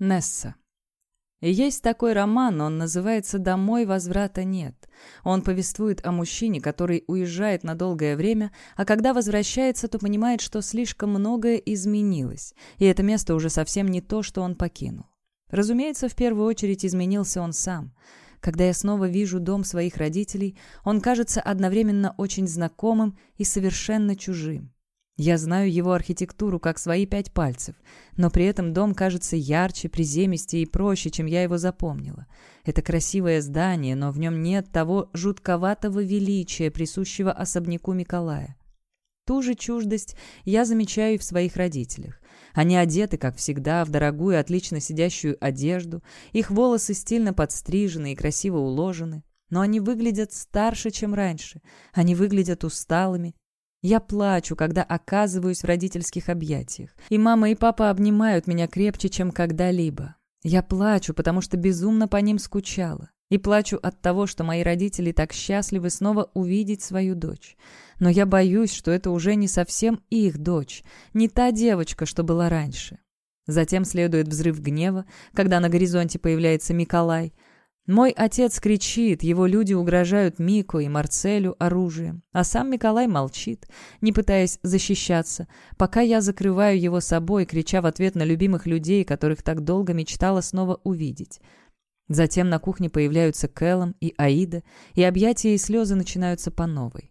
Несса. Есть такой роман, он называется «Домой возврата нет». Он повествует о мужчине, который уезжает на долгое время, а когда возвращается, то понимает, что слишком многое изменилось, и это место уже совсем не то, что он покинул. Разумеется, в первую очередь изменился он сам. Когда я снова вижу дом своих родителей, он кажется одновременно очень знакомым и совершенно чужим. Я знаю его архитектуру как свои пять пальцев, но при этом дом кажется ярче, приземистее и проще, чем я его запомнила. Это красивое здание, но в нем нет того жутковатого величия, присущего особняку Николая. Ту же чуждость я замечаю и в своих родителях. Они одеты, как всегда, в дорогую, отлично сидящую одежду, их волосы стильно подстрижены и красиво уложены, но они выглядят старше, чем раньше, они выглядят усталыми, я плачу, когда оказываюсь в родительских объятиях, и мама и папа обнимают меня крепче, чем когда-либо. Я плачу, потому что безумно по ним скучала. И плачу от того, что мои родители так счастливы снова увидеть свою дочь. Но я боюсь, что это уже не совсем их дочь, не та девочка, что была раньше. Затем следует взрыв гнева, когда на горизонте появляется Миколай – мой отец кричит, его люди угрожают Мико и Марцелю оружием, а сам Николай молчит, не пытаясь защищаться, пока я закрываю его собой, крича в ответ на любимых людей, которых так долго мечтала снова увидеть. Затем на кухне появляются Кэллом и Аида, и объятия и слезы начинаются по новой.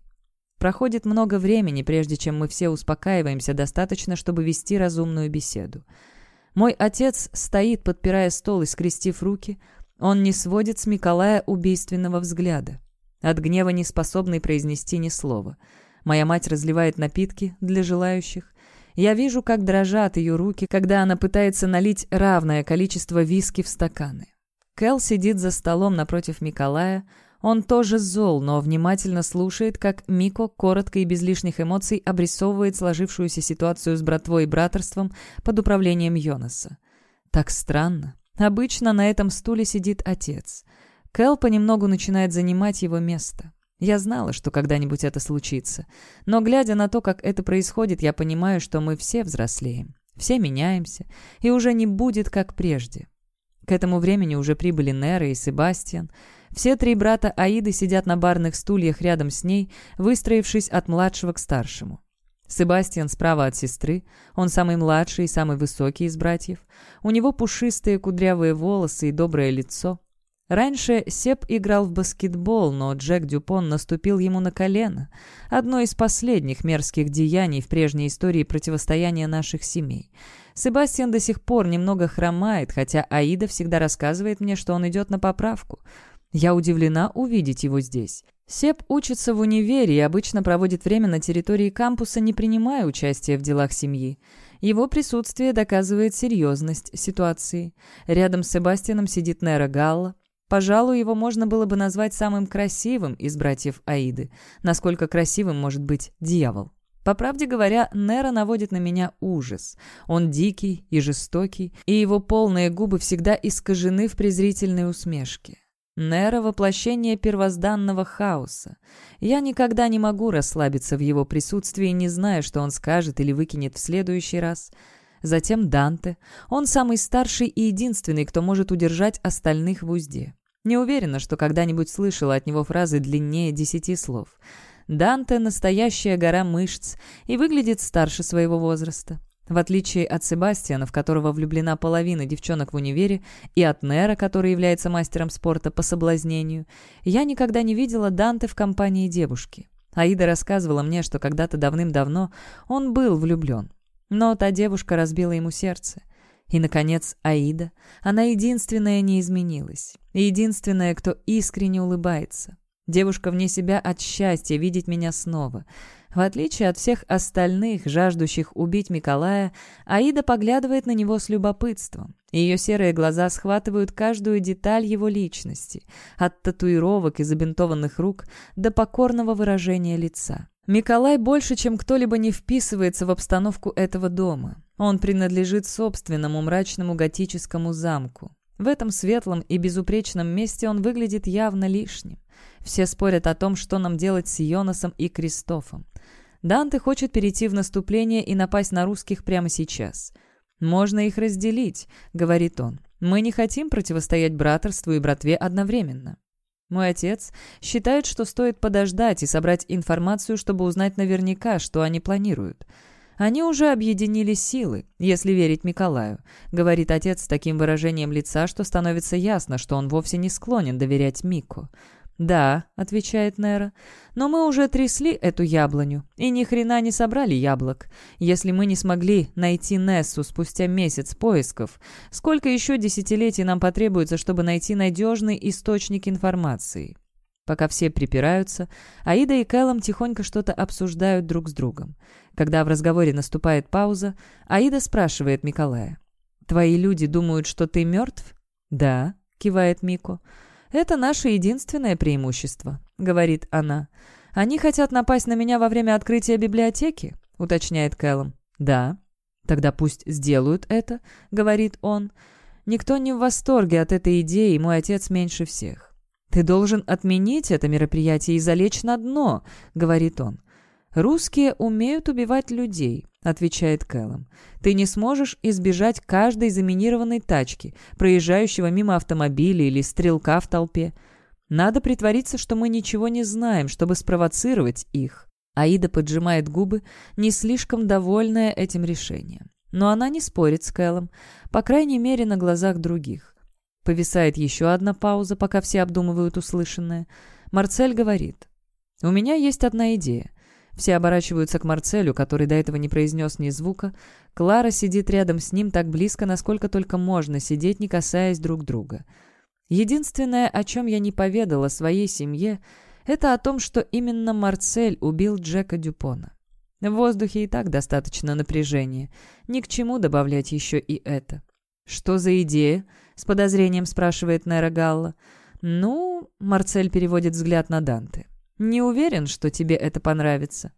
Проходит много времени, прежде чем мы все успокаиваемся достаточно, чтобы вести разумную беседу. Мой отец стоит, подпирая стол и скрестив руки – он не сводит с Миколая убийственного взгляда. От гнева не способный произнести ни слова. Моя мать разливает напитки для желающих. Я вижу, как дрожат ее руки, когда она пытается налить равное количество виски в стаканы. Кэл сидит за столом напротив Миколая. Он тоже зол, но внимательно слушает, как Мико коротко и без лишних эмоций обрисовывает сложившуюся ситуацию с братвой и братерством под управлением Йонаса. Так странно. Обычно на этом стуле сидит отец. Кэл понемногу начинает занимать его место. Я знала, что когда-нибудь это случится. Но, глядя на то, как это происходит, я понимаю, что мы все взрослеем. Все меняемся, и уже не будет, как прежде. К этому времени уже прибыли Нера и Себастьян. Все три брата Аиды сидят на барных стульях рядом с ней, выстроившись от младшего к старшему. Себастьян справа от сестры, он самый младший и самый высокий из братьев. У него пушистые кудрявые волосы и доброе лицо. Раньше Сеп играл в баскетбол, но Джек Дюпон наступил ему на колено. Одно из последних мерзких деяний в прежней истории противостояния наших семей. Себастьян до сих пор немного хромает, хотя Аида всегда рассказывает мне, что он идет на поправку. Я удивлена увидеть его здесь. Сеп учится в универе и обычно проводит время на территории кампуса, не принимая участия в делах семьи. Его присутствие доказывает серьезность ситуации. Рядом с Себастьяном сидит Нера Галла. Пожалуй, его можно было бы назвать самым красивым из братьев Аиды. Насколько красивым может быть дьявол? По правде говоря, Нера наводит на меня ужас. Он дикий и жестокий, и его полные губы всегда искажены в презрительной усмешке. Нера — воплощение первозданного хаоса. Я никогда не могу расслабиться в его присутствии, не зная, что он скажет или выкинет в следующий раз. Затем Данте. Он самый старший и единственный, кто может удержать остальных в узде. Не уверена, что когда-нибудь слышала от него фразы длиннее десяти слов. Данте — настоящая гора мышц и выглядит старше своего возраста. В отличие от Себастьяна, в которого влюблена половина девчонок в универе, и от Нера, который является мастером спорта по соблазнению, я никогда не видела Данте в компании девушки. Аида рассказывала мне, что когда-то давным-давно он был влюблен. Но та девушка разбила ему сердце. И, наконец, Аида. Она единственная не изменилась. Единственная, кто искренне улыбается. Девушка вне себя от счастья видеть меня снова — в отличие от всех остальных, жаждущих убить Миколая, Аида поглядывает на него с любопытством. Ее серые глаза схватывают каждую деталь его личности, от татуировок и забинтованных рук до покорного выражения лица. Миколай больше, чем кто-либо не вписывается в обстановку этого дома. Он принадлежит собственному мрачному готическому замку. В этом светлом и безупречном месте он выглядит явно лишним. Все спорят о том, что нам делать с Йонасом и Кристофом. Данте хочет перейти в наступление и напасть на русских прямо сейчас. «Можно их разделить», — говорит он. «Мы не хотим противостоять братерству и братве одновременно». Мой отец считает, что стоит подождать и собрать информацию, чтобы узнать наверняка, что они планируют. Они уже объединили силы, если верить Николаю, говорит отец с таким выражением лица, что становится ясно, что он вовсе не склонен доверять Мику. «Да», — отвечает Нера, — «но мы уже трясли эту яблоню, и ни хрена не собрали яблок. Если мы не смогли найти Нессу спустя месяц поисков, сколько еще десятилетий нам потребуется, чтобы найти надежный источник информации?» Пока все припираются, Аида и Кэллом тихонько что-то обсуждают друг с другом. Когда в разговоре наступает пауза, Аида спрашивает Миколая. «Твои люди думают, что ты мертв?» «Да», — кивает Мико. «Это наше единственное преимущество», — говорит она. «Они хотят напасть на меня во время открытия библиотеки?» — уточняет Кэллом. «Да». «Тогда пусть сделают это», — говорит он. «Никто не в восторге от этой идеи, мой отец меньше всех». «Ты должен отменить это мероприятие и залечь на дно», — говорит он. «Русские умеют убивать людей», — отвечает Кэллом. «Ты не сможешь избежать каждой заминированной тачки, проезжающего мимо автомобиля или стрелка в толпе. Надо притвориться, что мы ничего не знаем, чтобы спровоцировать их». Аида поджимает губы, не слишком довольная этим решением. Но она не спорит с Кэллом, по крайней мере, на глазах других. Повисает еще одна пауза, пока все обдумывают услышанное. Марцель говорит. «У меня есть одна идея. Все оборачиваются к Марцелю, который до этого не произнес ни звука. Клара сидит рядом с ним так близко, насколько только можно сидеть, не касаясь друг друга. Единственное, о чем я не поведала своей семье, это о том, что именно Марцель убил Джека Дюпона. В воздухе и так достаточно напряжения. Ни к чему добавлять еще и это. «Что за идея?» — с подозрением спрашивает Нера Галла. «Ну...» — Марцель переводит взгляд на Данте. Не уверен, что тебе это понравится.